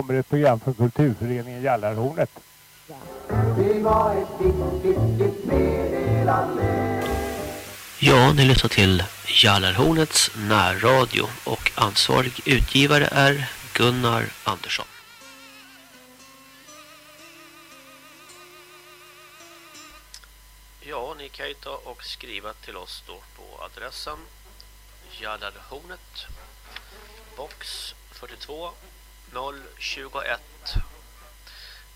kommer ett program från Kulturföreningen Jallarhornet. Det var ett viktigt, viktigt meddelande. Ja, ni lyssnar till Jallarhornets närradio och ansvarig utgivare är Gunnar Andersson. Ja, ni kan ju ta och skriva till oss då på adressen Jallarhornet box 42 021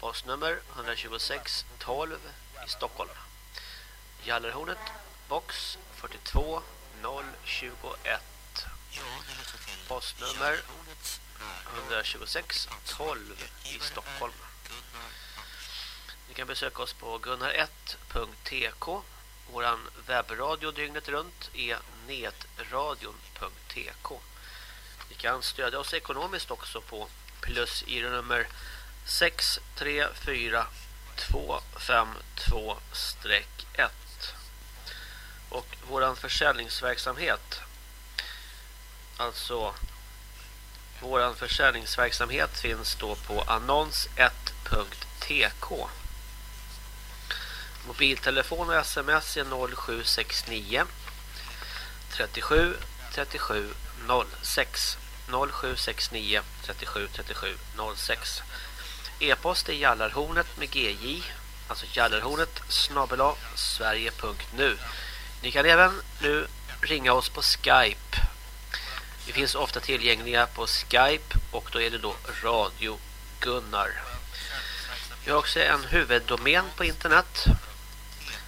postnummer 126 12 i Stockholm. Jallarhornet box 42 021 postnummer 126 12 i Stockholm. Ni kan besöka oss på gunnar1.tk Våran webbradio dygnet runt är netradion.tk Ni kan stödja oss ekonomiskt också på plus i nummer 634252-1 och våran försäljningsverksamhet alltså våran försäljningsverksamhet finns då på annons1.tk Mobiltelefon och sms är 0769 37 37 06 0769 37 37 06 E-post är jallarhornet med gj alltså jallarhornet snabbela sverige.nu Ni kan även nu ringa oss på Skype. Vi finns ofta tillgängliga på Skype och då är det då Radio Gunnar. Vi har också en huvuddomän på internet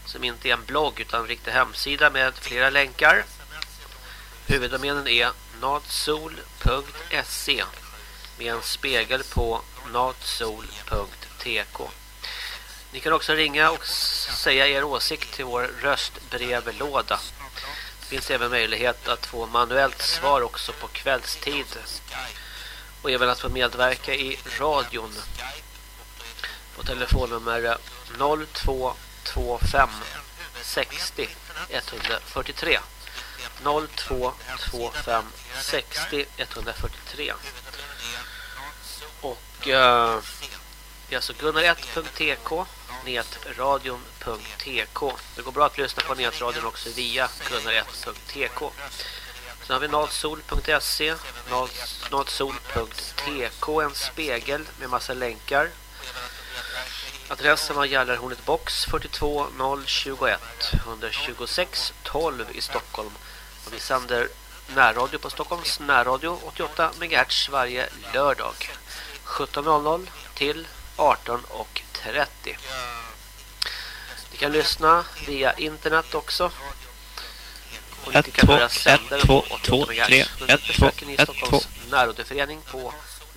som inte är en blogg utan en riktig hemsida med flera länkar. Huvuddomänen är natsol.se med en spegel på natsol.tk. Ni kan också ringa och säga er åsikt till vår röstbrevlåda. Det finns även möjlighet att få manuellt svar också på kvällstid. Och även att få medverka i radion. På telefonnummer 0225 60 143 0225 60 143 och eh, det är alltså gunnar1.tk netradion.tk Det går bra att lyssna på netradion också via gunnar1.tk Sen har vi natsol.se natsol.tk en spegel med massa länkar. Adressen var Gällarhornet box 42021 126 12 i Stockholm. Och vi sänder närradio på Stockholms närradio 88 MHz varje lördag 17.00 till 18.30. Ni kan lyssna via internet också. Och 1, 2, 1, 2, 2, 3, 1, 2, 1, 2. Närradioförening på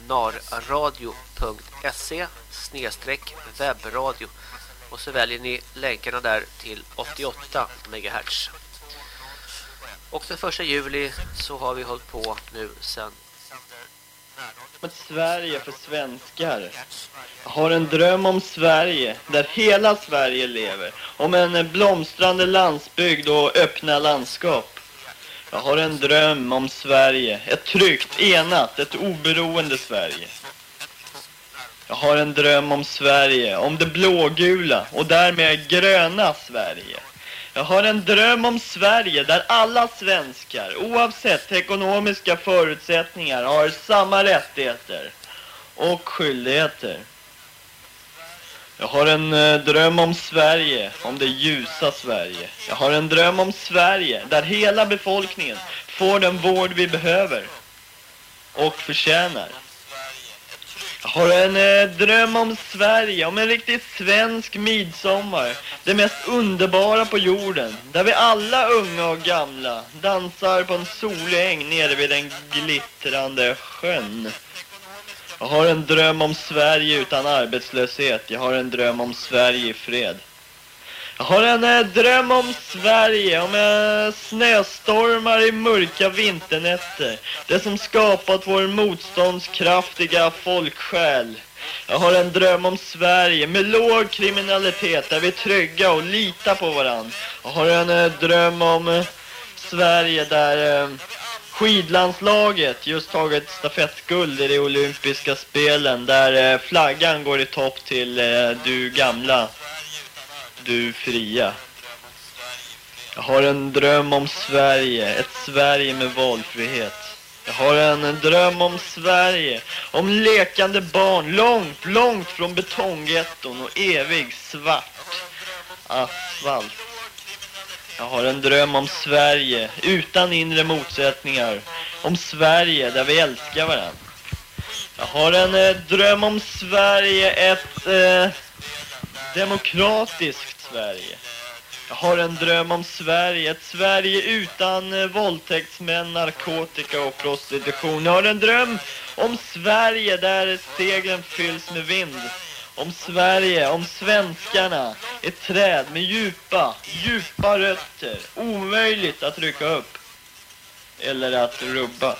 narradio.se snedstreck webbradio och så väljer ni länkarna där till 88 MHz. Och den första juli så har vi hållit på nu sen ett Sverige för svenskar. Jag har en dröm om Sverige, där hela Sverige lever. Om en blomstrande landsbygd och öppna landskap. Jag har en dröm om Sverige, ett tryggt, enat, ett oberoende Sverige. Jag har en dröm om Sverige, om det blågula och därmed gröna Sverige. Jag har en dröm om Sverige där alla svenskar, oavsett ekonomiska förutsättningar, har samma rättigheter och skyldigheter. Jag har en eh, dröm om Sverige, om det ljusa Sverige. Jag har en dröm om Sverige där hela befolkningen får den vård vi behöver och förtjänar. Jag har en eh, dröm om Sverige, om en riktigt svensk midsommar. Det mest underbara på jorden. Där vi alla unga och gamla dansar på en solig äng nere vid den glittrande sjön. Jag har en dröm om Sverige utan arbetslöshet. Jag har en dröm om Sverige i fred. Jag har en eh, dröm om Sverige, om eh, snöstormar i mörka vinternätter. Det som skapat vår motståndskraftiga folksjäl. Jag har en dröm om Sverige med låg kriminalitet där vi är trygga och litar på varandra. Jag har en eh, dröm om eh, Sverige där eh, skidlandslaget just tagit stafettguld i de olympiska spelen där eh, flaggan går i topp till eh, du gamla, du fria. Jag har en dröm om Sverige, ett Sverige med valfrihet. Jag har en dröm om Sverige, om lekande barn långt, långt från betonggetton och evig svart asfalt. Jag har en dröm om Sverige utan inre motsättningar. Om Sverige där vi älskar varandra. Jag har en eh, dröm om Sverige, ett eh, demokratiskt Sverige. Jag har en dröm om Sverige, ett Sverige utan eh, våldtäktsmän, narkotika och prostitution. Jag har en dröm om Sverige där seglen fylls med vind. Om Sverige, om svenskarna, ett träd med djupa, djupa rötter. Omöjligt att rycka upp. Eller att rubba.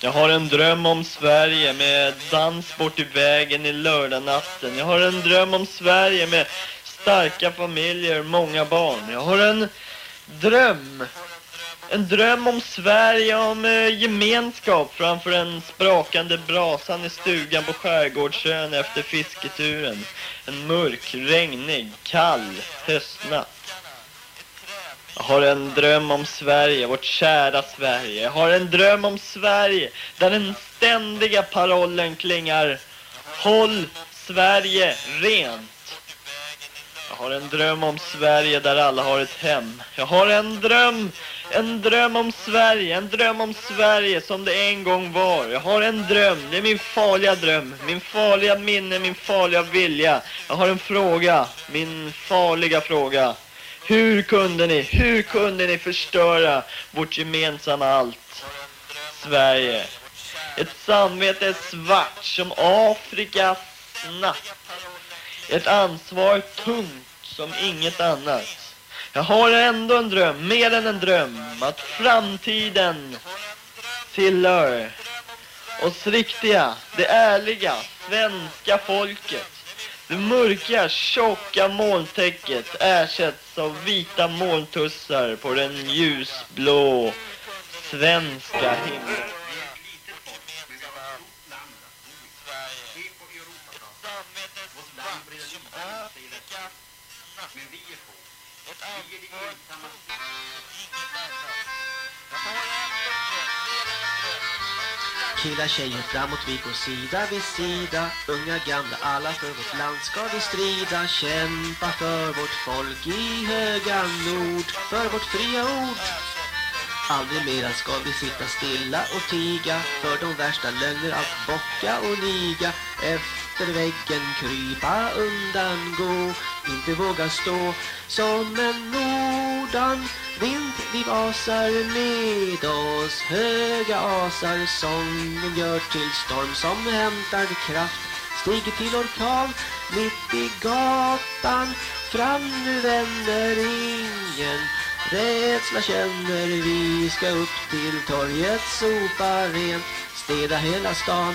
Jag har en dröm om Sverige med dans bort i vägen i lördagnatten. Jag har en dröm om Sverige med starka familjer, många barn. Jag har en dröm. En dröm om Sverige, om eh, gemenskap framför en sprakande brasan i stugan på Skärgårdsön efter fisketuren. En mörk, regnig, kall höstnatt. Jag har en dröm om Sverige, vårt kära Sverige. Jag har en dröm om Sverige där den ständiga parollen klingar Håll Sverige rent. Jag har en dröm om Sverige där alla har ett hem. Jag har en dröm, en dröm om Sverige, en dröm om Sverige som det en gång var. Jag har en dröm, det är min farliga dröm, min farliga minne, min farliga vilja. Jag har en fråga, min farliga fråga. Hur kunde ni, hur kunde ni förstöra vårt gemensamma allt? Sverige. Ett samvete är svart som Afrikas natt. Ett ansvar tungt som inget annat. Jag har ändå en dröm, mer än en dröm, att framtiden tillhör oss riktiga, det ärliga, svenska folket. Det mörka, tjocka molntäcket ersätts av vita molntussar på den ljusblå svenska himlen. Killar, tjejer, framåt vi går sida vid sida. Unga, gamla, alla för vårt land ska vi strida. Kämpa för vårt folk i höga nord. För vårt fria ord. Aldrig mera ska vi sitta stilla och tiga. För de värsta lögner att bocka och niga. Efter väggen krypa undan gå inte våga stå som en nordan. Vind vi vasar med oss Höga asar. Sången gör till storm som hämtar kraft. Stiger till orkan mitt i gatan. Fram nu vänder ingen Rädsla känner. Vi ska upp till torget Sopa rent, städa hela stan.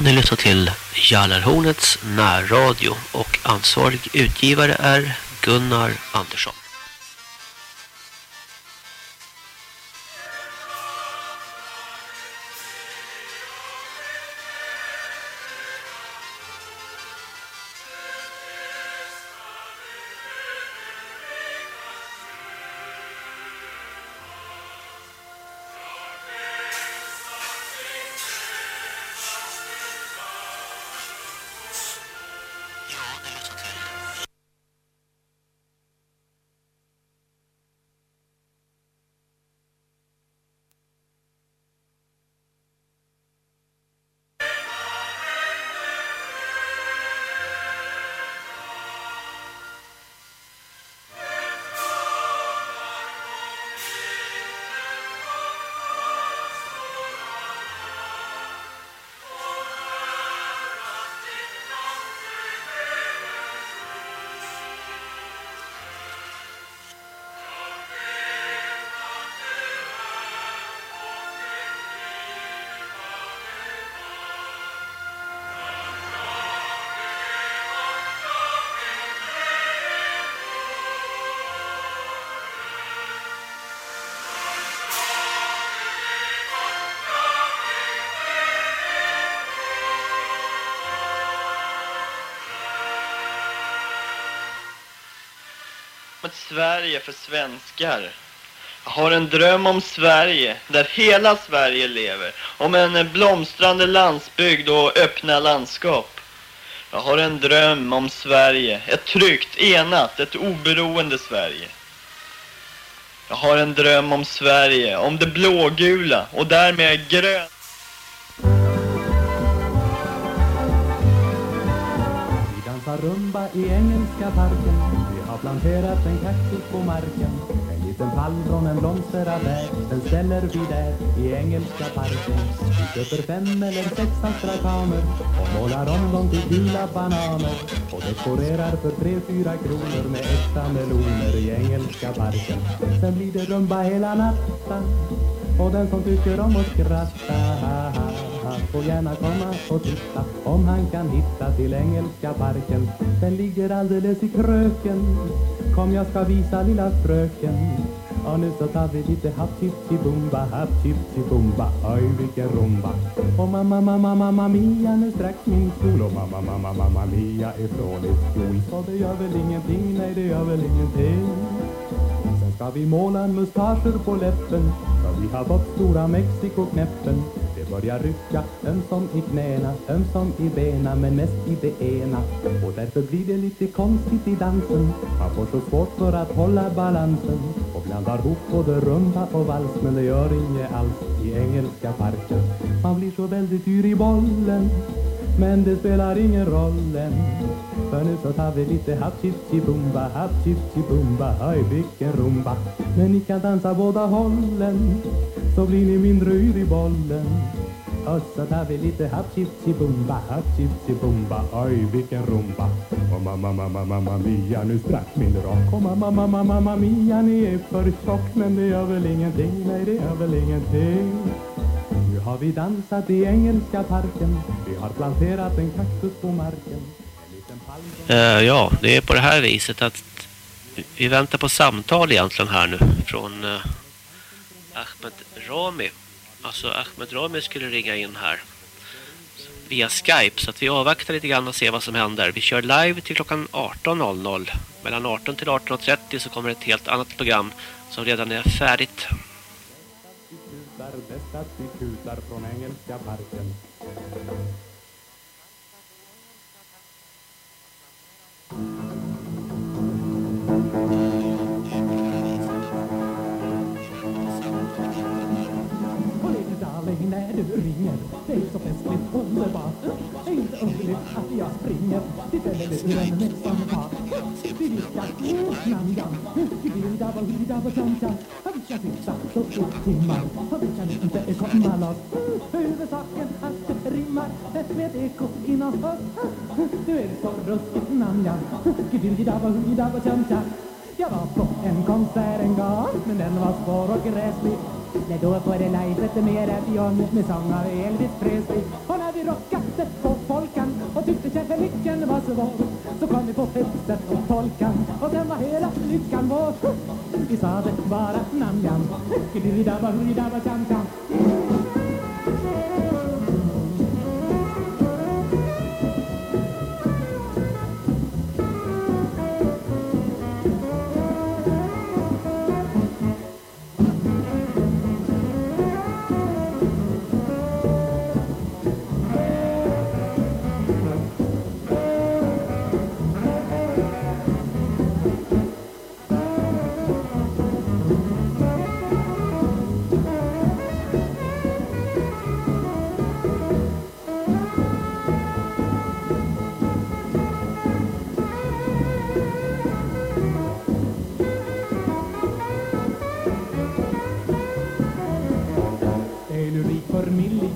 Ja, ni lyssnar till Jallarhornets närradio och ansvarig utgivare är Gunnar Andersson. Sverige för svenskar. Jag har en dröm om Sverige, där hela Sverige lever. Om en blomstrande landsbygd och öppna landskap. Jag har en dröm om Sverige, ett tryggt, enat, ett oberoende Sverige. Jag har en dröm om Sverige, om det blågula och därmed gröna. Dansar rumba i engelska parken. Vi har planterat en kaktus på marken. En liten palm från en blomsteraffär Den ställer vi där i engelska parken. Vi köper fem eller sex astrakaner Och målar om dem till gula bananer. Och dekorerar för tre, fyra kronor Med äkta meloner i engelska parken. Sen blir det rumba hela natten Och den som tycker om att skratta Får gärna komma och titta om han kan hitta till engelska parken. Den ligger alldeles i kröken. Kom jag ska visa lilla fröken. Och nu så tar vi lite happ chipsi bumba Happ chipsi bumba Oj vilken rumba. Och mamma mamma mamma mia nu strax min sol Och mamma mamma mamma mia ifrån i skol. Så det gör väl ingenting, nej det gör väl ingenting. Sen ska vi måla mustascher på läppen Ska vi har fått stora Mexiko-knäppen. Börjar rycka. Ömsom i knäna, ömsom i bena Men mest i det ena. Och därför blir det lite konstigt i dansen. Man får så svårt för att hålla balansen. Och blandar ihop både rumba och vals Men det gör inget alls i engelska parken. Man blir så väldigt dyr i bollen men det spelar ingen roll än. För nu så tar vi lite happ chipsi bumba Happ chipsi bumba, oj vilken rumba. Men ni kan dansa båda hållen. Så blir ni mindre yr i bollen. Och så tar vi lite happ chipsi bumba Happ chipsi bumba, oj vilken rumba. Och mamma mamma mamma mia nu sprack min rock Och mamma mamma mamma mia ni är för tjock Men det gör väl ingenting, nej det gör väl ingenting. Nu har vi dansat i engelska parken. Vi har planterat en kaktus på marken. Uh, ja, det är på det här viset att vi väntar på samtal egentligen här nu från uh Ahmed Rami. Alltså Ahmed Rami skulle ringa in här via Skype så att vi avvaktar lite grann och ser vad som händer. Vi kör live till klockan 18.00. Mellan 18 till 18.30 så kommer ett helt annat program som redan är färdigt. Kutar, du ringer Det är så festligt underbart Det är inte underligt att jag springer. Till teleluren med som fart Vi viskar namnjam Hibidi-dabba, hibidi-dabba, tam-tam Vi kan sitta så i timmar Och vi kan inte komma loss. Huvudsaken att det rimmar Med eko inom oss. Du är så ruskigt namnjam Hibidi-dabba, hibidi-dabba, tam-tam jag var på en konsert en gång Men den var svår och gräslig Nej, då var det lajvet mer Dion med sång av Elvis Presley. Och när vi rockade på Folkan och tyckte kärleken var svår så kom vi på fixet och polkan och sen var hela lyckan vår. Vi sa det bara namnjam, gididabba,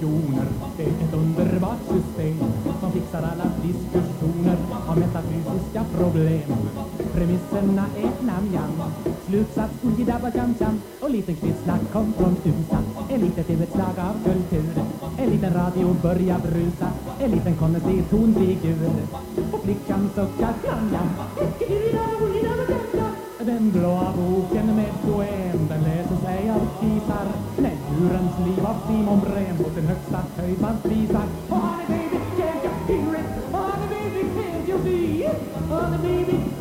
miljoner. Det är ett underbart system Som fixar alla diskussioner Om metafysiska problem. Premisserna är namnjam Slutsats ujidabba jam jam. Och liten kvisslack kom från USA. En litet utslag av kultur. En liten radio börjar brusa. En liten konstig tonfigur. Och flickan suckar jam den blåa boken med poem Den läser sig av kisar Nej, djurens liv av Simon Brem Mot den högsta höjd man visar Oh honey baby, can't you hear it? Honey baby, can't you see it? Honey baby,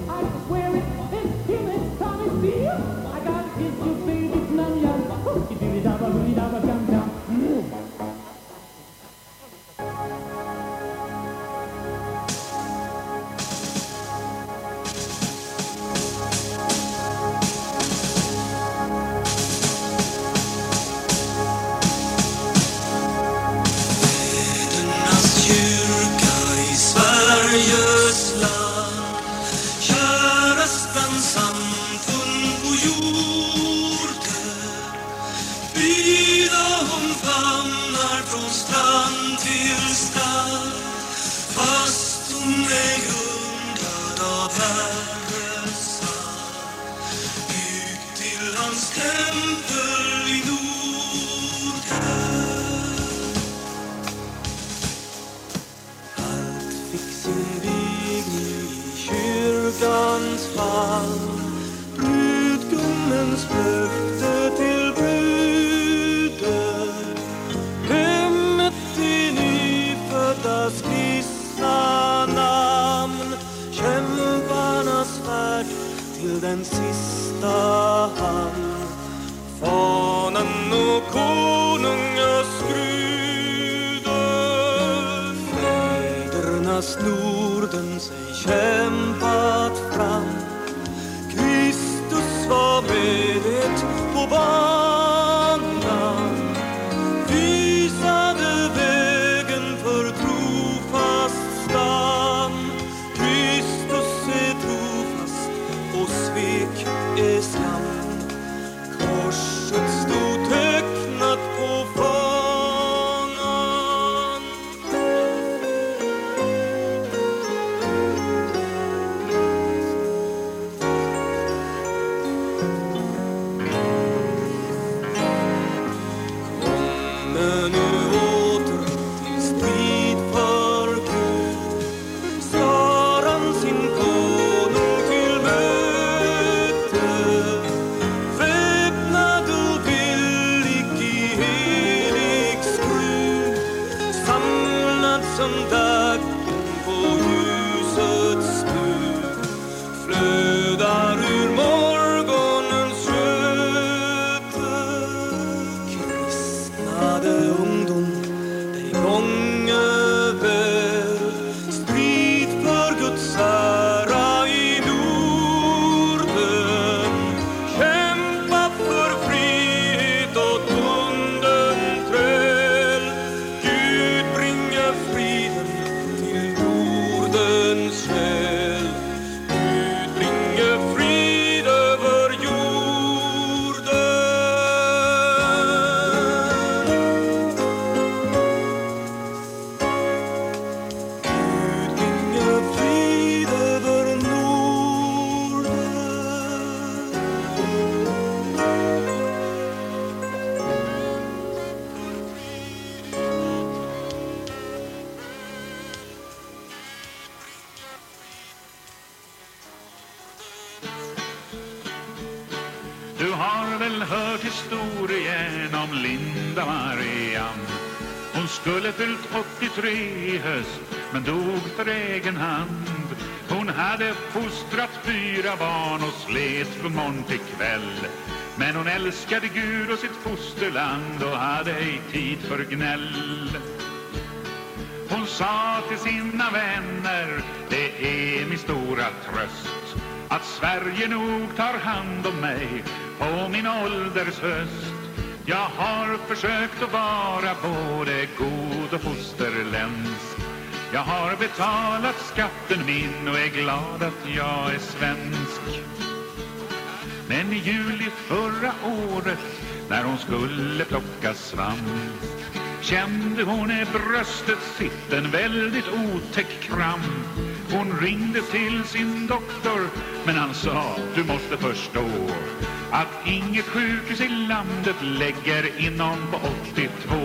23 i höst men dog för egen hand. Hon hade fostrat fyra barn och slet från morgon till kväll. Men hon älskade Gud och sitt fosterland och hade ej tid för gnäll. Hon sa till sina vänner, det är min stora tröst att Sverige nog tar hand om mig på min ålders höst. Jag har försökt att vara både god och fosterländsk. Jag har betalat skatten min och är glad att jag är svensk. Men i juli förra året när hon skulle plocka svamp kände hon i bröstet sitt en väldigt otäck kramp. Hon ringde till sin doktor men han sa du måste förstå att inget sjukhus i landet lägger in på 82.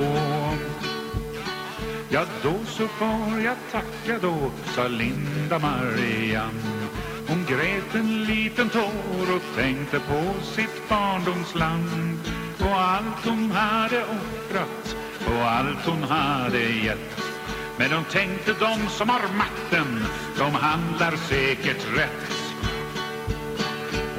Ja, då så får jag tacka då, sa Linda Marianne. Hon grät en liten tår och tänkte på sitt barndomsland. På allt hon hade offrat, på allt hon hade gett. Men de tänkte de som har makten, de handlar säkert rätt.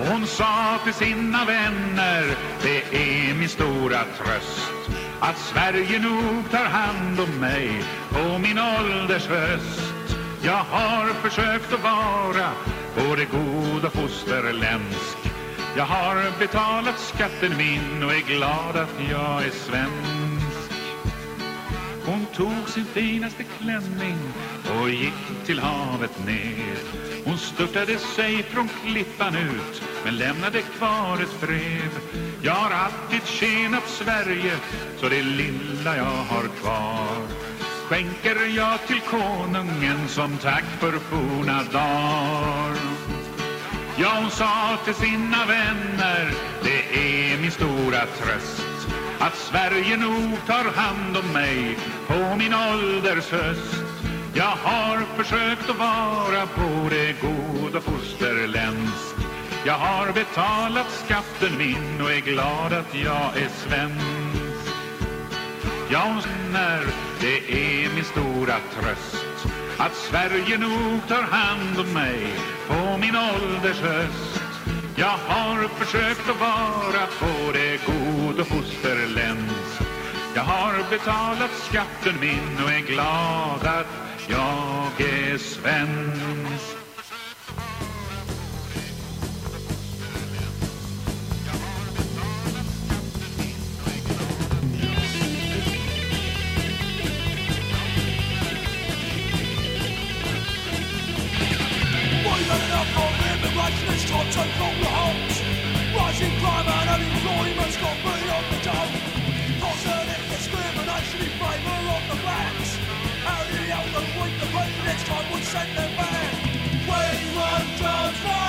Hon sa till sina vänner, det är min stora tröst att Sverige nog tar hand om mig på min ålders höst. Jag har försökt att vara både god och fosterländsk. Jag har betalat skatten min och är glad att jag är svensk. Hon tog sin finaste klänning och gick till havet ner. Hon störtade sig från klippan ut men lämnade kvar ett brev. Jag har alltid tjänat Sverige så det lilla jag har kvar skänker jag till konungen som tack för forna dagar. Ja, hon sa till sina vänner, det är min stora tröst att Sverige nog tar hand om mig på min ålders höst. Jag har försökt att vara både god och fosterländsk. Jag har betalat skatten min och är glad att jag är svensk. Ja, hon känner, det är min stora tröst att Sverige nog tar hand om mig på min ålders höst. Jag har försökt att vara på god och fosterländsk. Jag har betalat skatten min och är glad att jag är svensk. Watch this! Is time the holes. Rising crime and unemployment's got beyond the dome. Positive discrimination in favour of the blacks. The weak the send them back. We want jobs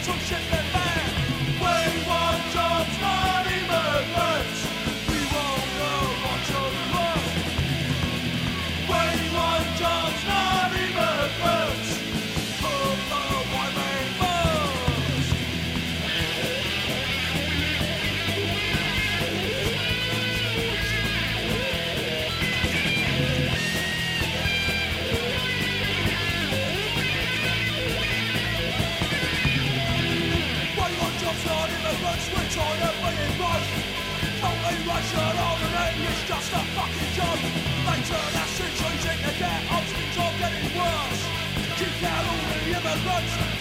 That's some shit man. Multiracial harmony is just a fucking joke. They turn our centuries into ghettos, things are getting worse. Kick out all the immigrants,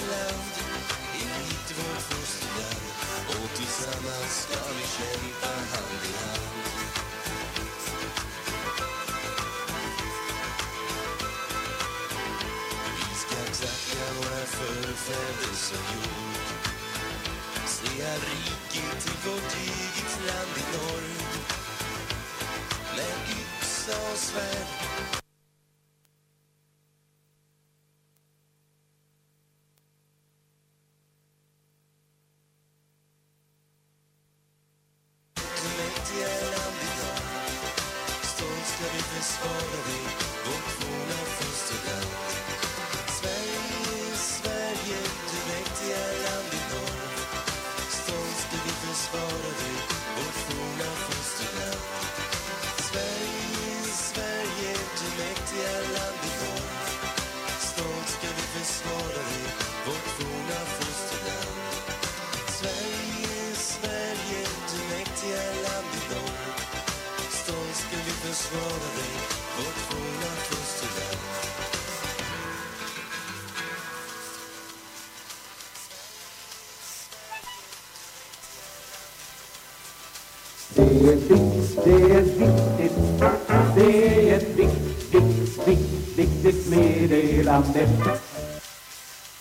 land Invigt vårt fosterland Och tillsammans ska vi kämpa hand i hand Vi ska tacka våra förfäder som gjort Svea rike till vårt eget land i norr Med yxa och svärd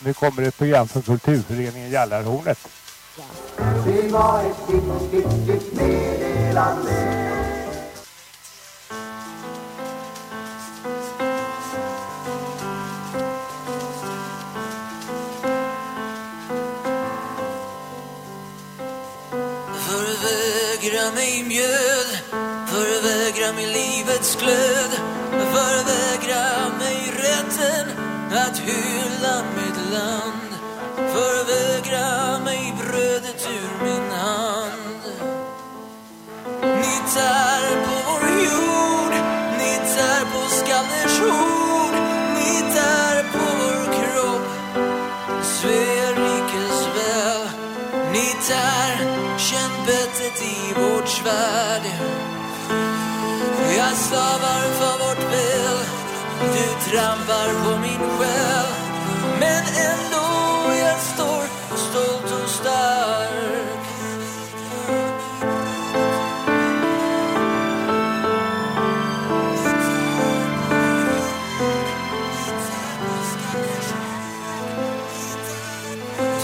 Nu kommer ett program från Kulturföreningen Jallarhornet. Det var ett viktigt, meddelande. Förvägra mig mjöd Förvägra mig livets glöd hylla mitt land. Förvägra mig brödet ur min hand. Ni tär på vår jord Ni tär på skallers hord Ni tär på vår kropp Svea rikes väl Ni tär Känn bettet i vårt svärd. Jag slavar för vårt väl. Du trampar på min själ. Men ändå jag står stolt och stark.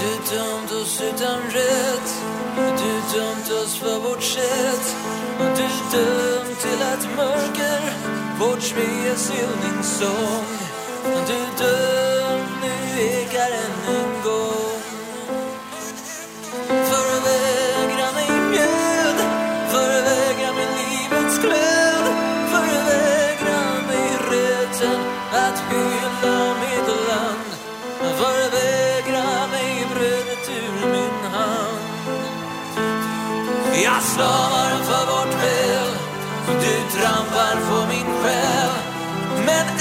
Du dömt oss utan rätt. Du dömt oss för vårt sätt. Du dömt till att mörker. Vårt Sveas hyllningssång Du döm nu ekar än en gång. Förvägra mig mjöd. Förvägra mig livets glöd. Förvägra mig rätten att hylla mitt land. Förvägra mig brödet ur min hand. Jag slavar du trampar på min själ. Men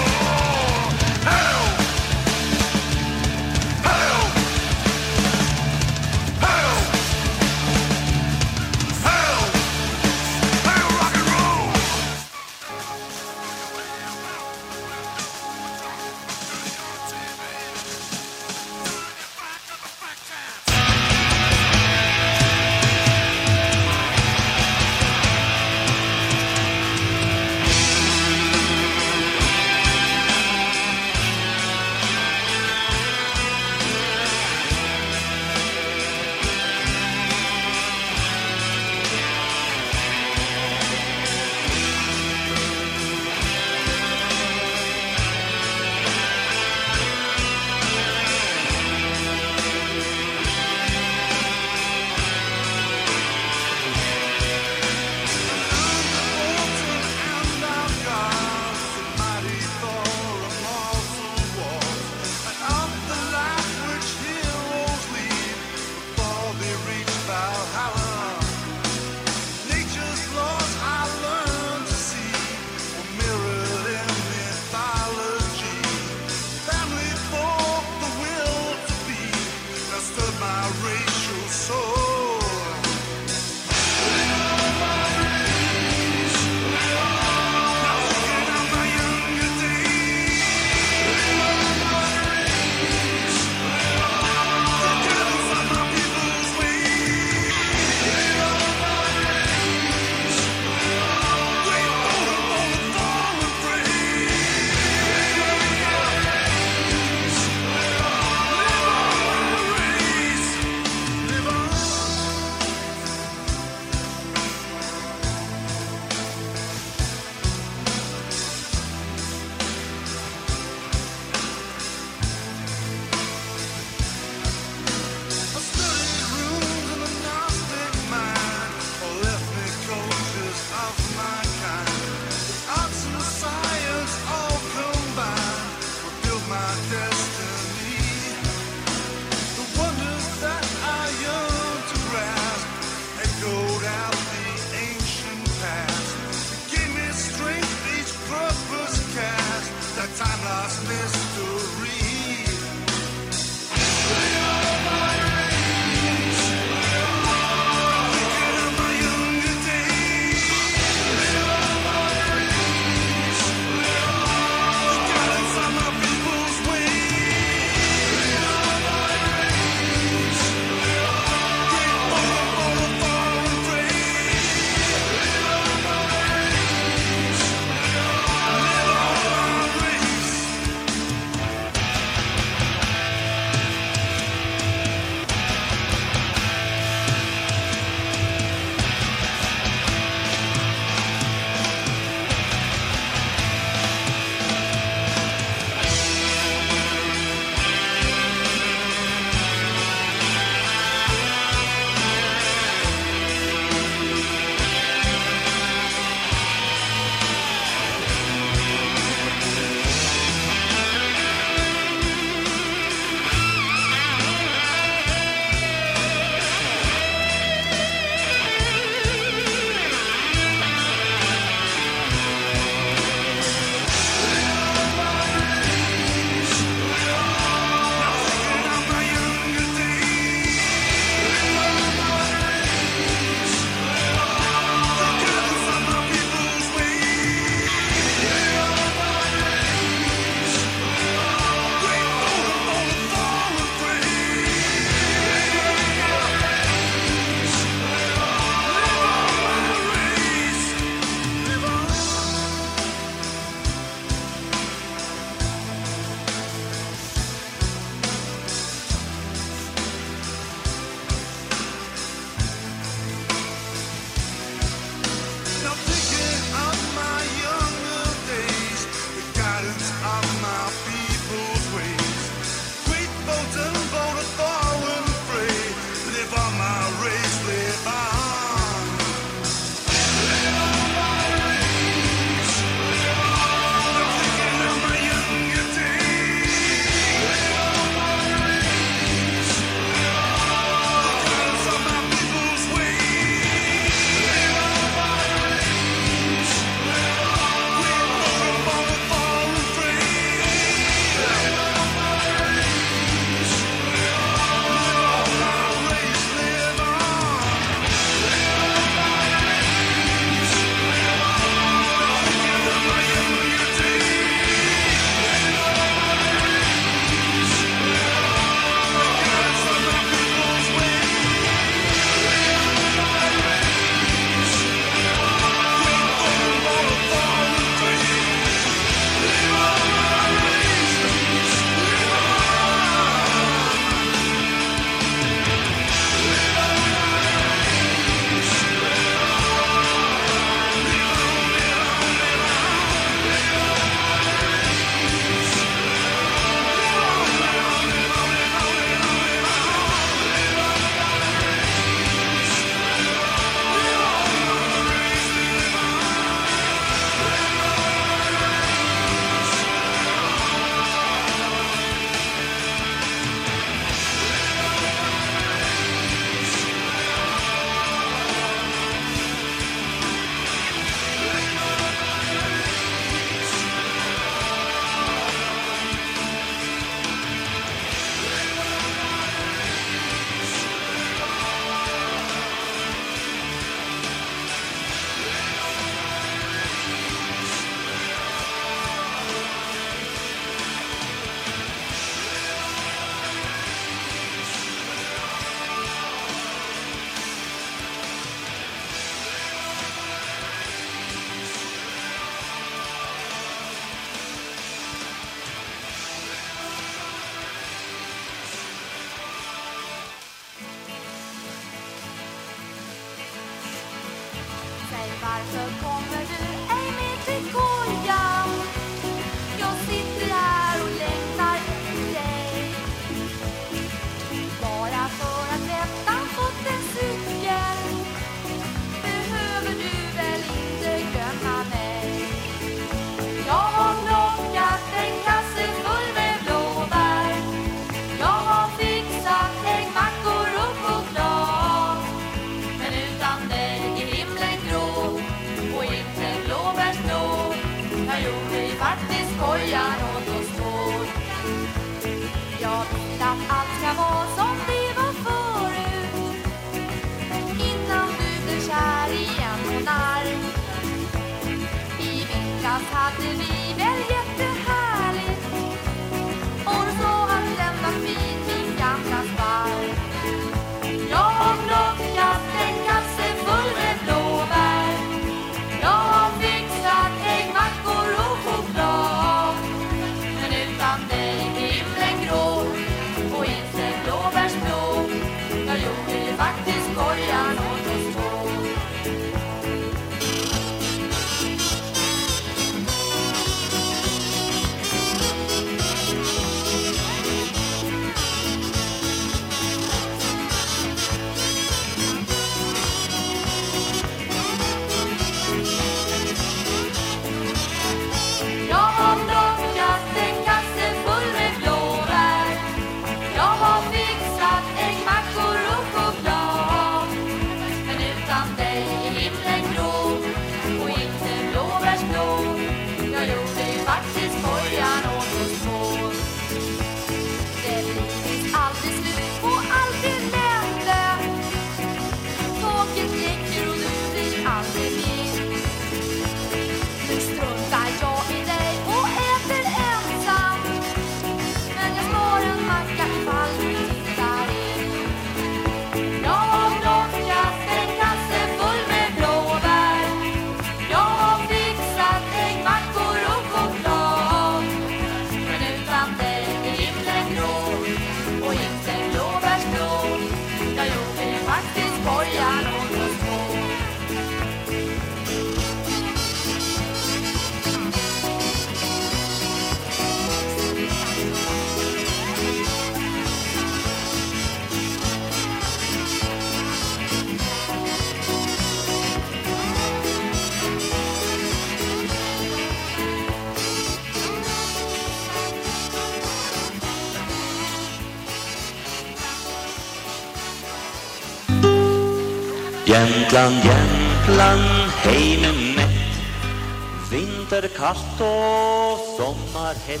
Jämtland, Jämtland, hej med mätt. Vinterkallt och sommarhett.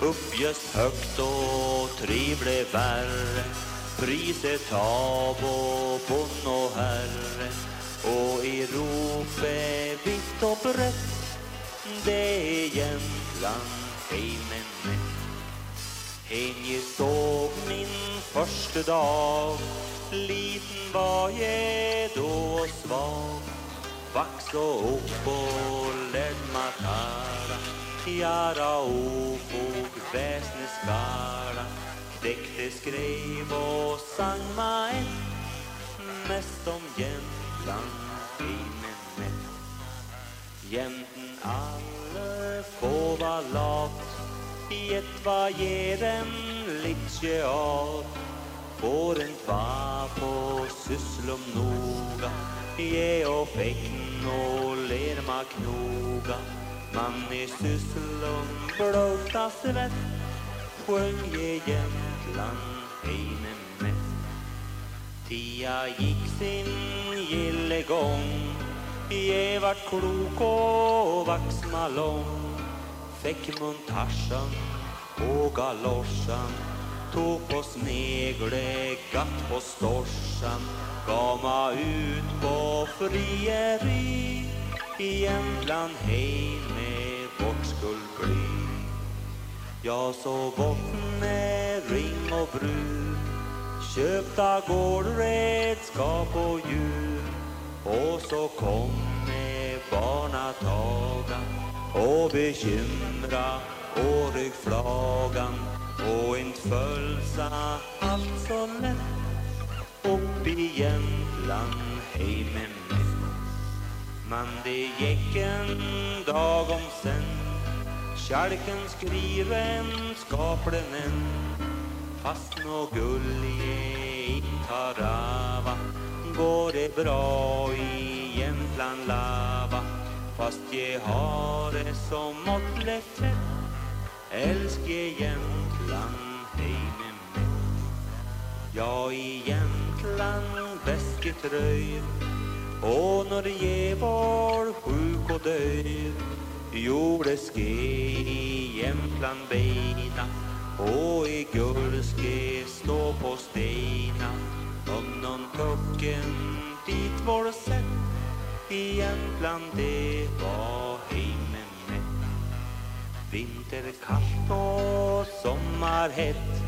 Uppgöst högt och trivlig värre. Priset av och bonn och herre. Och i rope vitt och brett. Det är Jämtland, hej med mätt. En såg min första dag. Liten var jag då svag Vax och upp och lärd matara Jara ofog väsneskara. Däckte skrev och sang ma Mest om Jämtland, himlen mätt. Jämten alle få var lat Jet var ge dem lite av Får en tva på sysslom noga Ge och fäckn och lerma knoga. Man i sysslom blåta svett Sjöng ge Jämtland heime mest. Tia gick sin gillegång Je vart klok och vax malong Fick muntarsan och galoschan Tog på snegle, gatt på storsan Gama ut på frieri. I Jämtland hej med vårt skull bli. Ja, så bort ring och brud Köpta gårdredskap och djur. Och så kom med barnatagan Och bekymra och ryggflagan och inte fölsa allt så lätt Upp i Jämtland, hej med mig. Men det gick en dag om sen. Kälken skriven skaplenen Fast nå gullige i Tarava. Går det bra i Jämtland lava? Fast jag har det som måttligt fett Älske Jämtland, hej med mig. Jag i Jämtland väsketröj Och när jag var sjuk och död det ske i Jämtland bena. Och i Gullske stå på stena. Om någon tucken dit vår sett. I Jämtland det var hej. Vinterkallt och sommarhett.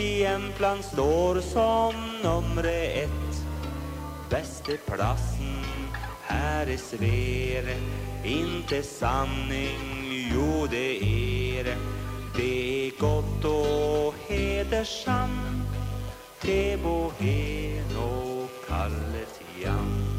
I Jämtland står som nummer ett. Bäste platsen här i Svere. Inte sanning, jo det är det. Det är gott och hedersamt. Tebo Hen och Kalle Tian.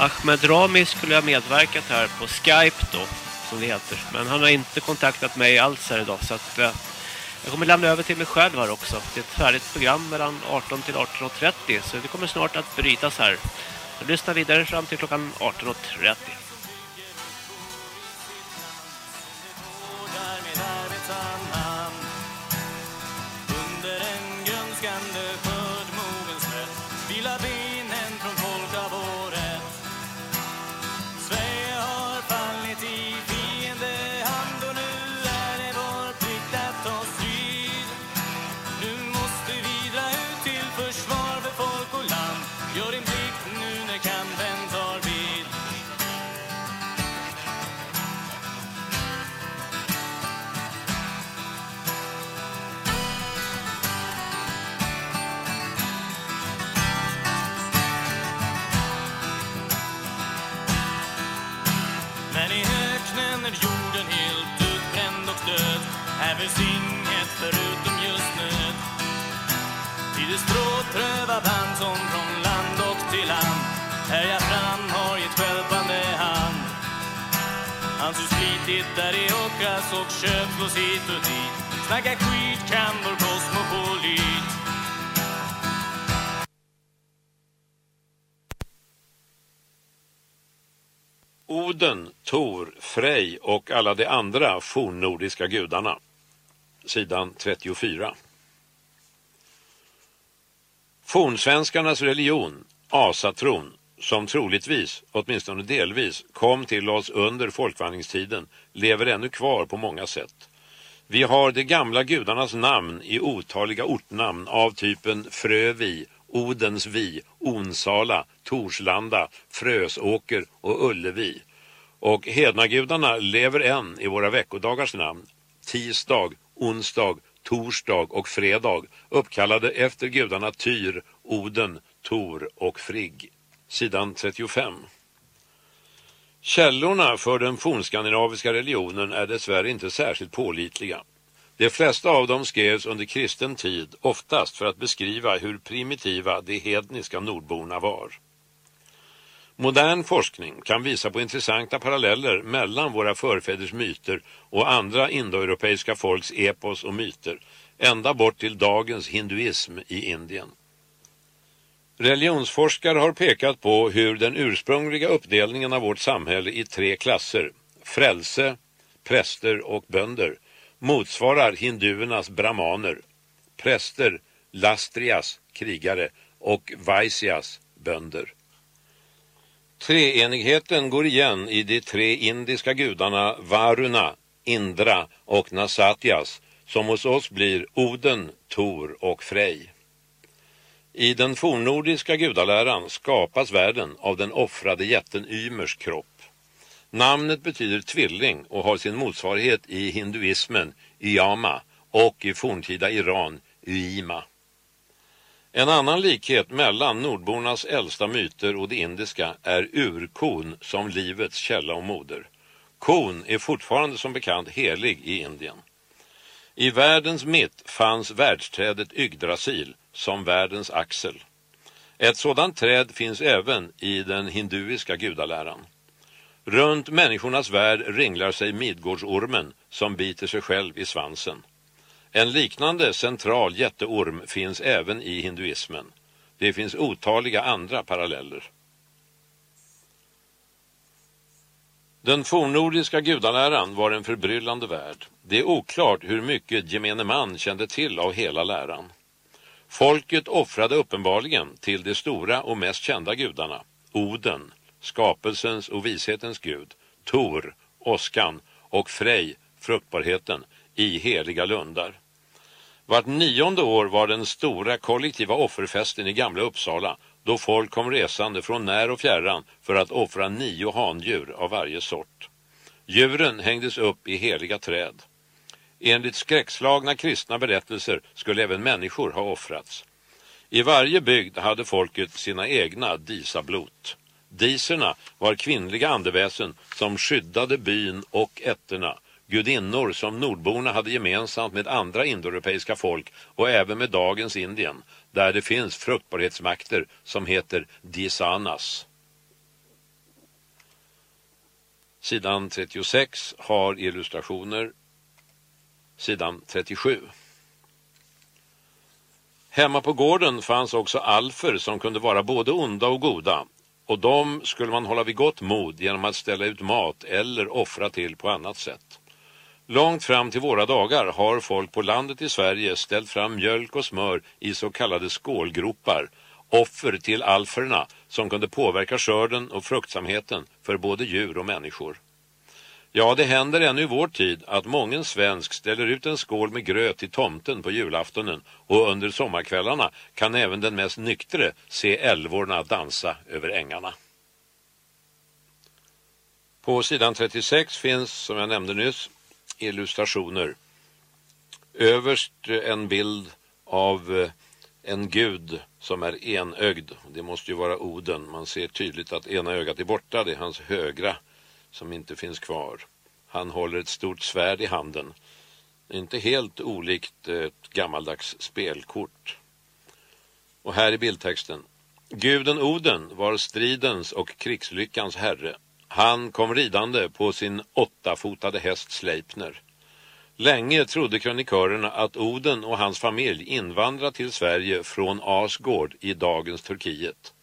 Ahmed Rami skulle ha medverkat här på Skype då, som det heter. Men han har inte kontaktat mig alls här idag så att eh, jag kommer lämna över till mig själv här också. Det är ett färdigt program mellan 18 till 18.30 så det kommer snart att brytas här. Så lyssna vidare fram till klockan 18.30. alla de andra fornnordiska gudarna. Sidan 34. Fornsvenskarnas religion, asatron, som troligtvis, åtminstone delvis, kom till oss under folkvandringstiden, lever ännu kvar på många sätt. Vi har de gamla gudarnas namn i otaliga ortnamn av typen Frövi, Odensvi, Onsala, Torslanda, Frösåker och Ullevi. Och hednagudarna lever än i våra veckodagars namn. Tisdag, onsdag, torsdag och fredag uppkallade efter gudarna Tyr, Oden, Tor och Frigg. Sidan 35. Källorna för den fornskandinaviska religionen är dessvärre inte särskilt pålitliga. De flesta av dem skrevs under kristen tid, oftast för att beskriva hur primitiva de hedniska nordborna var. Modern forskning kan visa på intressanta paralleller mellan våra förfäders myter och andra indoeuropeiska folks epos och myter, ända bort till dagens hinduism i Indien. Religionsforskare har pekat på hur den ursprungliga uppdelningen av vårt samhälle i tre klasser, frälse, präster och bönder, motsvarar hinduernas brahmaner, präster, lastrias, krigare och vaisias, bönder. Treenigheten går igen i de tre indiska gudarna Varuna, Indra och Nasatyas som hos oss blir Oden, Tor och Frej. I den fornnordiska gudaläran skapas världen av den offrade jätten Ymers kropp. Namnet betyder tvilling och har sin motsvarighet i hinduismen Yama och i forntida Iran Yima. En annan likhet mellan nordbornas äldsta myter och det indiska är urkon som livets källa och moder. Kon är fortfarande som bekant helig i Indien. I världens mitt fanns världsträdet Yggdrasil som världens axel. Ett sådant träd finns även i den hinduiska gudaläran. Runt människornas värld ringlar sig Midgårdsormen som biter sig själv i svansen. En liknande central jätteorm finns även i hinduismen. Det finns otaliga andra paralleller. Den fornnordiska gudaläran var en förbryllande värld. Det är oklart hur mycket gemene man kände till av hela läran. Folket offrade uppenbarligen till de stora och mest kända gudarna. Oden, skapelsens och vishetens gud, Tor, åskan och Frej, fruktbarheten, i heliga lundar. Vart nionde år var den stora kollektiva offerfesten i Gamla Uppsala då folk kom resande från när och fjärran för att offra nio handjur av varje sort. Djuren hängdes upp i heliga träd. Enligt skräckslagna kristna berättelser skulle även människor ha offrats. I varje bygd hade folket sina egna disablot. Diserna var kvinnliga andeväsen som skyddade byn och ätterna, gudinnor som nordborna hade gemensamt med andra indoeuropeiska folk och även med dagens Indien, där det finns fruktbarhetsmakter som heter disanas. Sidan 36 har illustrationer. Sidan 37. Hemma på gården fanns också alfer som kunde vara både onda och goda och de skulle man hålla vid gott mod genom att ställa ut mat eller offra till på annat sätt. Långt fram till våra dagar har folk på landet i Sverige ställt fram mjölk och smör i så kallade skålgropar, offer till alferna som kunde påverka skörden och fruktsamheten för både djur och människor. Ja, det händer ännu i vår tid att mången svensk ställer ut en skål med gröt till tomten på julaftonen och under sommarkvällarna kan även den mest nyktre se älvorna dansa över ängarna. På sidan 36 finns, som jag nämnde nyss, illustrationer. Överst en bild av eh, en gud som är enögd. Det måste ju vara Oden. Man ser tydligt att ena ögat är borta. Det är hans högra som inte finns kvar. Han håller ett stort svärd i handen. Inte helt olikt ett gammaldags spelkort. Och här i bildtexten. Guden Oden var stridens och krigslyckans herre. Han kom ridande på sin åttafotade häst Sleipner. Länge trodde krönikörerna att Oden och hans familj invandrat till Sverige från Asgård i dagens Turkiet.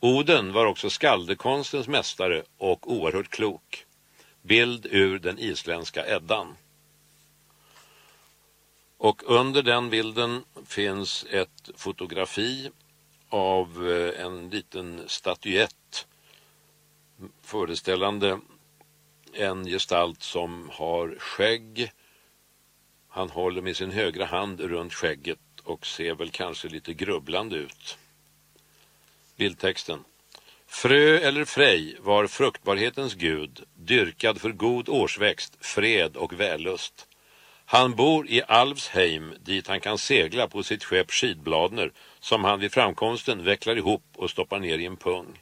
Oden var också skaldekonstens mästare och oerhört klok. Bild ur den isländska Eddan. Och under den bilden finns ett fotografi av eh, en liten statyett föreställande en gestalt som har skägg. Han håller med sin högra hand runt skägget och ser väl kanske lite grubblande ut. Bildtexten. Frö eller Frej var fruktbarhetens gud, dyrkad för god årsväxt, fred och vällust. Han bor i Alvsheim dit han kan segla på sitt skepp Skidbladner som han vid framkomsten vecklar ihop och stoppar ner i en pung.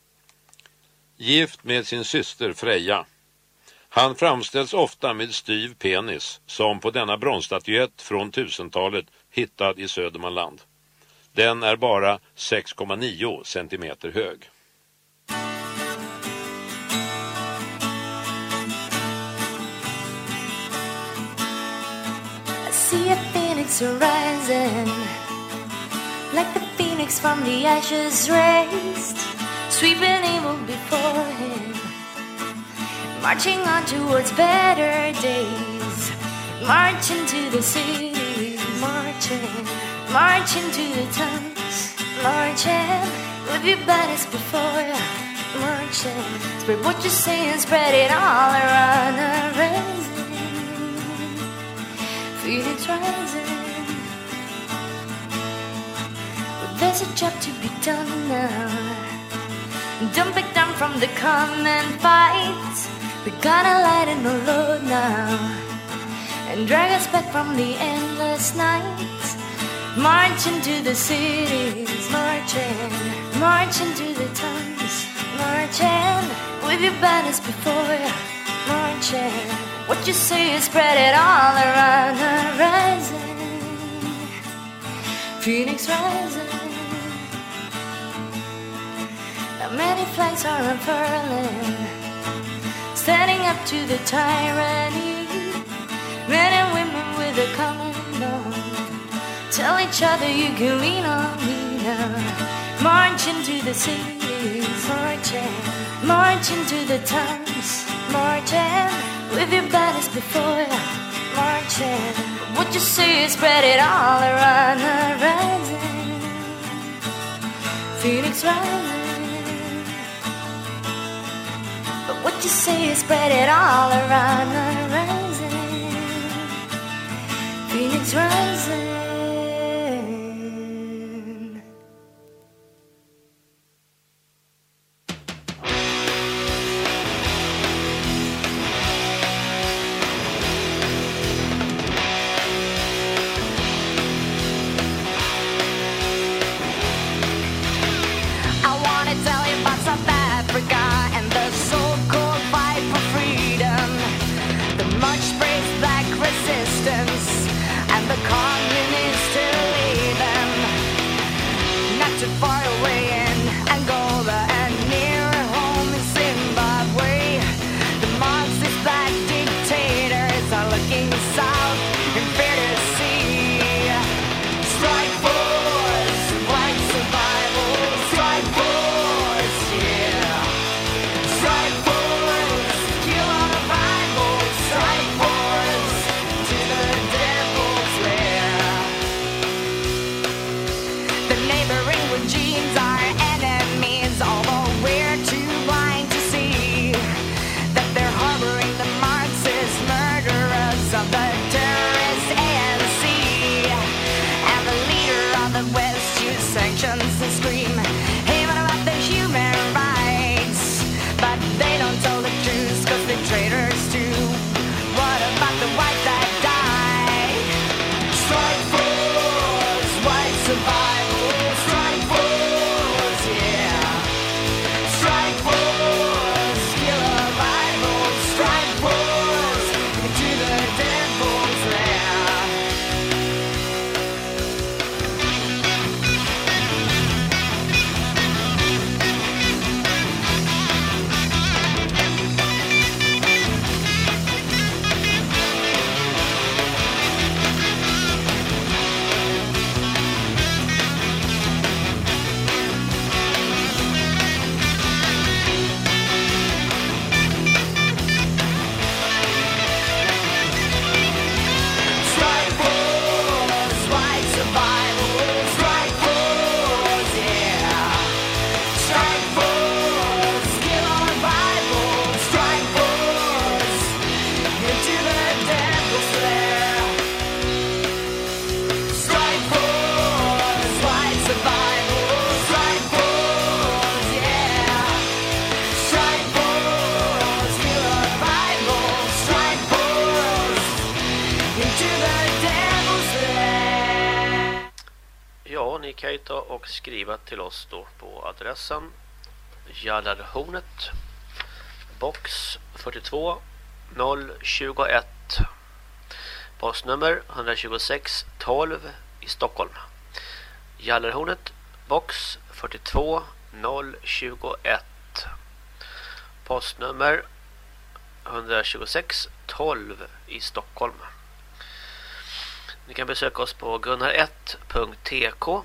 Gift med sin syster Freja. Han framställs ofta med styv penis som på denna bronsstatyett från 1000-talet hittad i Södermanland. Den är bara 6,9 centimeter hög. I see a phoenix arising like the phoenix from the ashes raised, sweeping evil before him, marching on towards better days, marching to the city, marching, marching to the towns, marching with your banners before you, marching. Spread what you say and spread it all around the rising. Phoenix rising. There's a job to be done now. Don't back down from the common fight. We gotta lighten the load now and drag us back from the endless nights. Marching to the cities, marching, marching to the towns, marching with your banners before you, marching. What you say is spread it all around the rising, Phoenix rising. Many flags are unfurling, standing up to the tyranny. Men and women with a common bond tell each other you can lean on me now. Marching to the cities, marching, marching to the times, marching with your banners before you, marching. What you say is spread it all around the rising, Phoenix rising. What you say is spread it all around the rising, Phoenix rising. Skriva till oss då på adressen Jallarhornet box 42 021 postnummer 126 12 i Stockholm. Jallarhornet box 42 021 postnummer 126 12 i Stockholm. Ni kan besöka oss på gunnar1.tk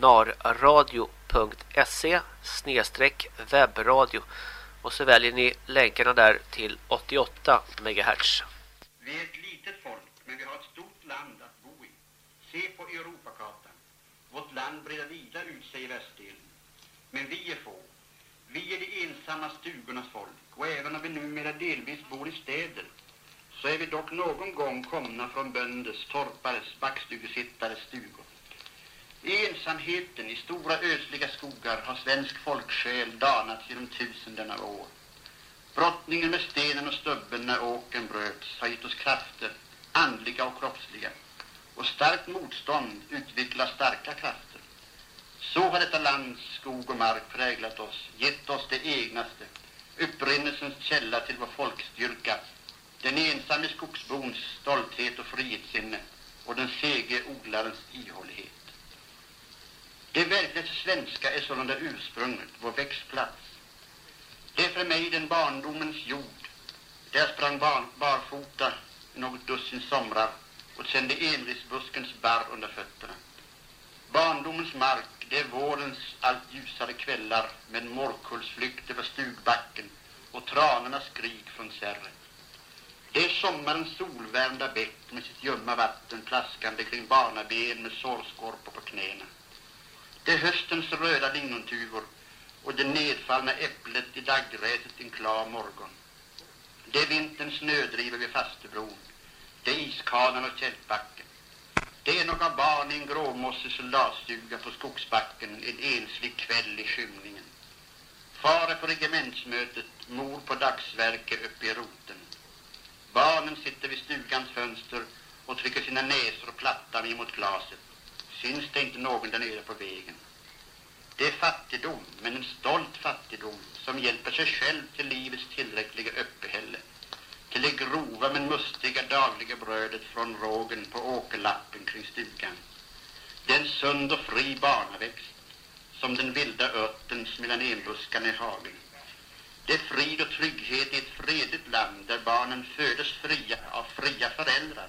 narradio.se webbradio och så väljer ni länkarna där till 88 MHz. Vi är ett litet folk, men vi har ett stort land att bo i. Se på Europakartan. Vårt land breder vida ut sig i västdelen. Men vi är få. Vi är de ensamma stugornas folk. Och även om vi numera delvis bor i städer så är vi dock någon gång komna från bönders, torpares, backstugesittares stugor. I ensamheten i stora ödsliga skogar har svensk folksjäl danats genom tusenden av år. Brottningen med stenen och stubben när åken bröts har gett oss krafter, andliga och kroppsliga. Och starkt motstånd utvecklar starka krafter. Så har detta lands skog och mark präglat oss, gett oss det egnaste, upprinnelsens källa till vår folkstyrka, den ensamme skogsbons stolthet och frihetssinne och den sege odlarens ihållighet. Det verkligt svenska är sålunda ursprunget, vår växtplats. Det är för mig den barndomens jord. Där jag sprang bar, barfota något dussin somrar och kände enrisbuskens barr under fötterna. Barndomens mark, det är vårens allt ljusare kvällar med morkullsflykt över stugbacken och tranornas skrik från särret. Det är sommarens solvärmda bäck med sitt ljumma vatten plaskande kring barnaben med sårskorpor på knäna. Det är höstens röda lingontuvor och det nedfallna äpplet i daggräset en klar morgon. Det är vinterns snödrivor vid Fastebron. Det är iskanan och Tältbacken. Det är några barn i en gråmossig soldatstuga på skogsbacken en enslig kväll i skymningen. Far är på regementsmötet, mor på dagsverke uppe i roten. Barnen sitter vid stugans fönster och trycker sina näsor plattan emot glaset syns det inte någon där nere på vägen. Det är fattigdom, men en stolt fattigdom som hjälper sig själv till livets tillräckliga uppehälle. till det grova men mustiga dagliga brödet från rågen på åkerlappen kring stugan. Det är en sund och fri barnaväxt, som den vilda örtens mellan enbuskarna i hagen. Det är frid och trygghet i ett fredligt land där barnen födes fria av fria föräldrar.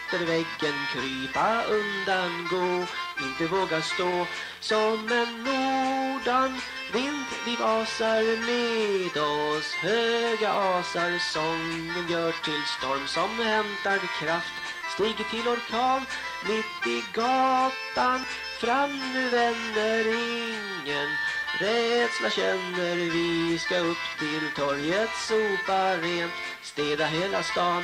väggen krypa undan gå. Inte våga stå som en nordan. Vind vi vasar med oss. Höga asar sången gör till storm som hämtar kraft. Stiger till orkan mitt i gatan. Fram nu vänner ingen Rädsla känner. Vi ska upp till torget Sopa rent, städa hela stan.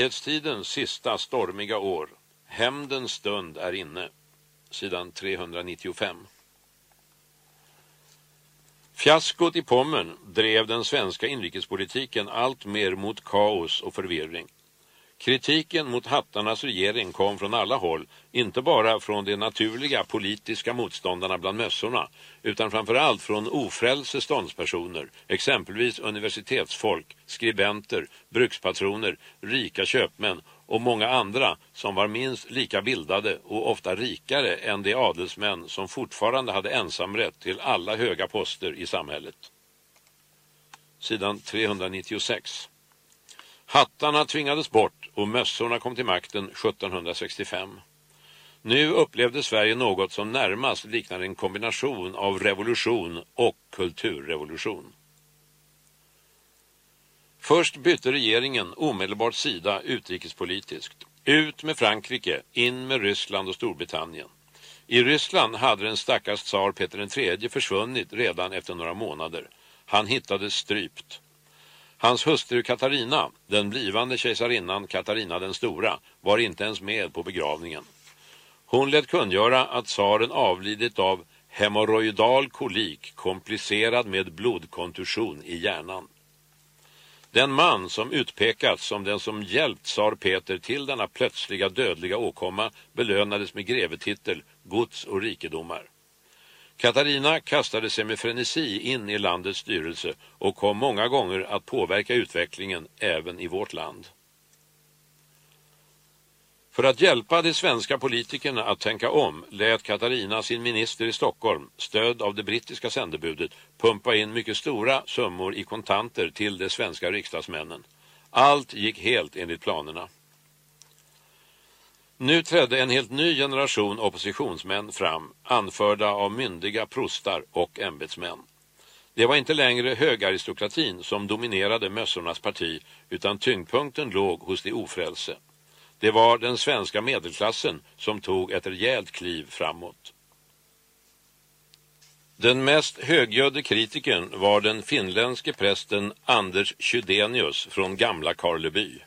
Frihetstidens sista stormiga år. Hämndens stund är inne. Sidan 395. Fiaskot i Pommern drev den svenska inrikespolitiken allt mer mot kaos och förvirring. Kritiken mot hattarnas regering kom från alla håll, inte bara från de naturliga politiska motståndarna bland mössorna, utan framförallt från ofrälse ståndspersoner, exempelvis universitetsfolk, skribenter, brukspatroner, rika köpmän och många andra som var minst lika bildade och ofta rikare än de adelsmän som fortfarande hade ensamrätt till alla höga poster i samhället. Sidan 396. Hattarna tvingades bort och mössorna kom till makten 1765. Nu upplevde Sverige något som närmast liknar en kombination av revolution och kulturrevolution. Först bytte regeringen omedelbart sida utrikespolitiskt. Ut med Frankrike, in med Ryssland och Storbritannien. I Ryssland hade den stackars tsar Peter III försvunnit redan efter några månader. Han hittades strypt. Hans hustru Katarina, den blivande kejsarinnan Katarina den stora, var inte ens med på begravningen. Hon lät kungöra att tsaren avlidit av hemorroidal kolik komplicerad med blodkontusion i hjärnan. Den man som utpekats som den som hjälpt tsar Peter till denna plötsliga dödliga åkomma belönades med grevetitel, gods och rikedomar. Katarina kastade sig med frenesi in i landets styrelse och kom många gånger att påverka utvecklingen även i vårt land. För att hjälpa de svenska politikerna att tänka om lät Katarina sin minister i Stockholm, stöd av det brittiska sändebudet, pumpa in mycket stora summor i kontanter till de svenska riksdagsmännen. Allt gick helt enligt planerna. Nu trädde en helt ny generation oppositionsmän fram, anförda av myndiga prostar och ämbetsmän. Det var inte längre högaristokratin som dominerade mössornas parti, utan tyngdpunkten låg hos de ofrälse. Det var den svenska medelklassen som tog ett rejält kliv framåt. Den mest högljudde kritiken var den finländske prästen Anders Chydenius från gamla Karleby.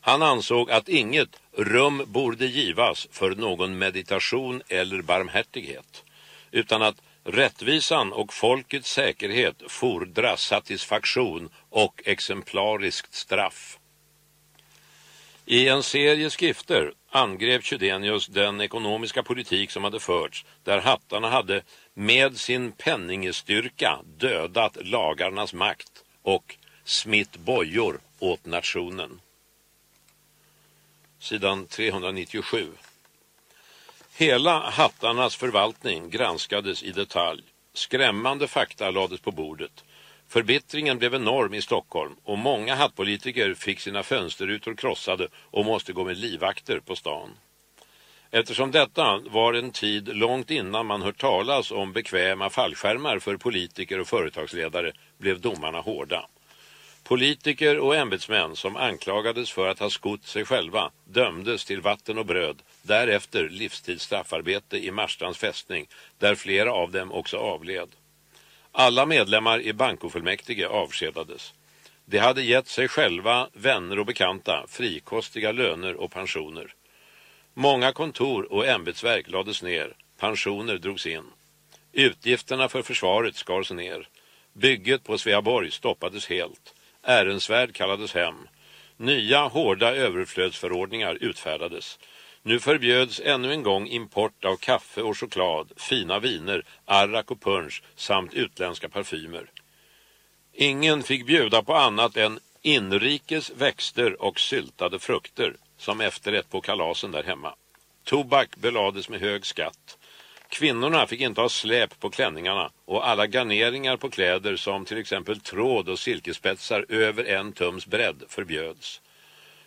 Han ansåg att inget rum borde givas för någon meditation eller barmhärtighet, utan att rättvisan och folkets säkerhet fordrar satisfaktion och exemplariskt straff. I en serie skrifter angrep Chydenius den ekonomiska politik som hade förts, där hattarna hade med sin penningestyrka dödat lagarnas makt och smitt bojor åt nationen sidan 397. Hela hattarnas förvaltning granskades i detalj. Skrämmande fakta lades på bordet. Förbittringen blev enorm i Stockholm och många hattpolitiker fick sina fönsterrutor krossade och måste gå med livvakter på stan. Eftersom detta var en tid långt innan man hört talas om bekväma fallskärmar för politiker och företagsledare blev domarna hårda. Politiker och ämbetsmän som anklagades för att ha skott sig själva dömdes till vatten och bröd, därefter livstidsstraffarbete i Marstrands fästning, där flera av dem också avled. Alla medlemmar i bankofullmäktige avskedades. De hade gett sig själva, vänner och bekanta frikostiga löner och pensioner. Många kontor och ämbetsverk lades ner, pensioner drogs in. Utgifterna för försvaret skars ner. Bygget på Sveaborg stoppades helt. Ärensvärd kallades hem. Nya hårda överflödsförordningar utfärdades. Nu förbjöds ännu en gång import av kaffe och choklad, fina viner, arrak och punch samt utländska parfymer. Ingen fick bjuda på annat än inrikes växter och syltade frukter som efterrätt på kalasen där hemma. Tobak belades med hög skatt. Kvinnorna fick inte ha släp på klänningarna och alla garneringar på kläder som till exempel tråd och silkespetsar över en tums bredd förbjöds.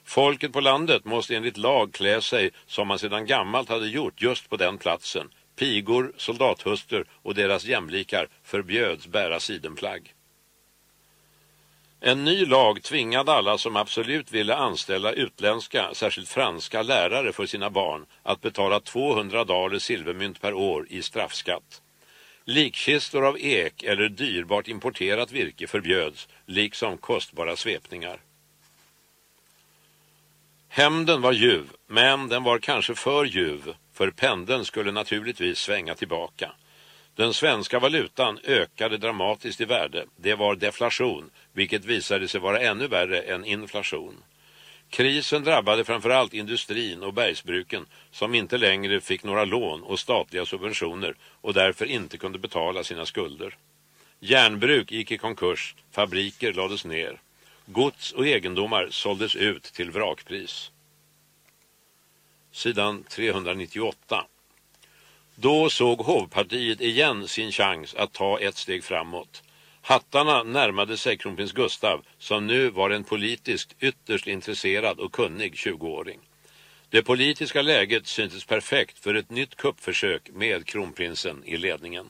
Folket på landet måste enligt lag klä sig som man sedan gammalt hade gjort just på den platsen. Pigor, soldathuster och deras jämlikar förbjöds bära sidenplagg. En ny lag tvingade alla som absolut ville anställa utländska, särskilt franska lärare för sina barn att betala 200 daler silvermynt per år i straffskatt. Likkistor av ek eller dyrbart importerat virke förbjöds, liksom kostbara svepningar. Hämnden var ljuv, men den var kanske för ljuv, för pendeln skulle naturligtvis svänga tillbaka. Den svenska valutan ökade dramatiskt i värde. Det var deflation, vilket visade sig vara ännu värre än inflation. Krisen drabbade framförallt industrin och bergsbruken som inte längre fick några lån och statliga subventioner och därför inte kunde betala sina skulder. Järnbruk gick i konkurs, fabriker lades ner. Gods och egendomar såldes ut till vrakpris. Sidan 398. Då såg hovpartiet igen sin chans att ta ett steg framåt. Hattarna närmade sig kronprins Gustav som nu var en politiskt ytterst intresserad och kunnig 20-åring. Det politiska läget syntes perfekt för ett nytt kuppförsök med kronprinsen i ledningen.